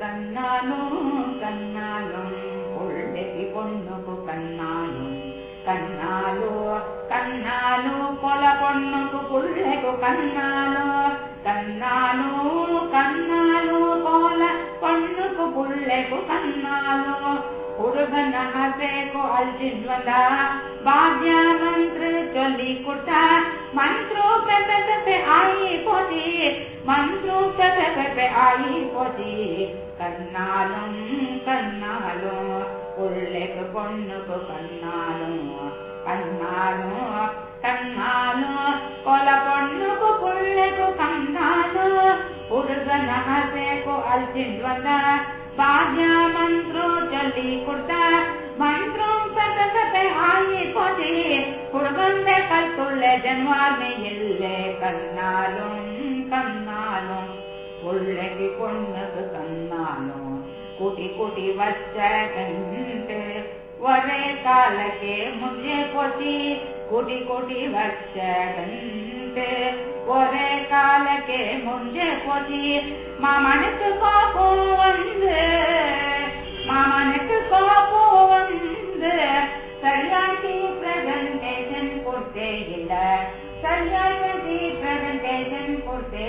கண்ணாலும் கண்ணாலும் கொள்ளைக்கு பொண்ணுக்கு கண்ணாலும் கண்ணாலோ கண்ணாலோ கொல பொண்ணுக்கு புள்ளைக்கு கண்ணாலோ கண்ணாலோ கண்ணாலோ கொல பொண்ணுக்கு புள்ளைக்கு கண்ணாலோ ಹುಡುಗನ ಹಸೆಕು ಅಲ್ಜಿನ್ವಲ ಭಾಗ್ಯ ಮಂತ್ರ ಚೊಲ್ಲಿ ಕುಟ मन्त्रो चलिता मन्त्र ಒಳ್ಳೆಗೆ उ कोटि कोटि वर्त कोे काले मे पोी कोटि कोटि वर्तन्ते वरे काले पोी मामाणो मामान पापोन्द सदा प्रसेण्टेशन पोटे सदा कति प्रसेण्टेशन् पुटे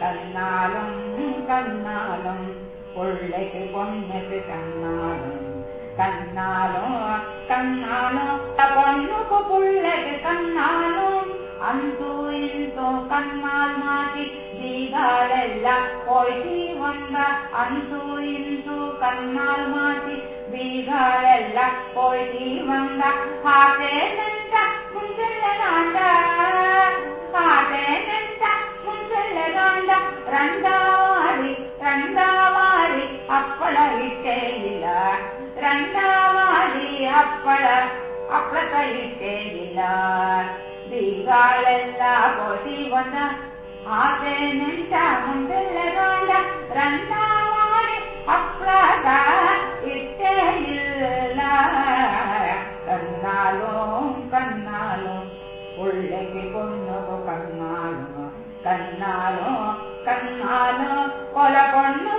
कर्नालम् कन्नालम्। பிள்ளைக்கு பொண்ணுக்கு கண்ணாலும் கண்ணாலும் கண்ணாலும் பொண்ணுக்கு பிள்ளைக்கு கண்ணாலும் ಅಂತೂ ಇಂತೂ ಕಣ್ಣಾಲ್ ಮಾತಿ ಬೀಗಾಳೆಲ್ಲ ಪೊಯ್ಟಿ ಒಂದ ಅಂತೂ ಇಂತೂ ಕಣ್ಣಾಲ್ ಮಾತಿ ಬೀಗಾಳೆಲ್ಲ ಪೊಯ್ಟಿ ಒಂದ ಹಾಟೇನಂತ ஆடி அப்பள அப்பளத்தை தேடினார் ಬೀಗಾಳೆಲ್ಲ ಕೊಡಿ ಬನ್ನ ಆಸೆ ನೆಂಟ ಮುಂದೆಲ್ಲದಾಳ ರನ್ನ ಮಾಡಿ ಅಪ್ಪಳದ ಇಟ್ಟೇ ಇಲ್ಲ ಕನ್ನಾಲು ಕನ್ನಾಲು ಒಳ್ಳೆಗೆ ಕೊನ್ನದು ಕನ್ನಾಲು ಕನ್ನಾಲು ಕನ್ನಾಲು ಕೊಲ ಕೊನ್ನ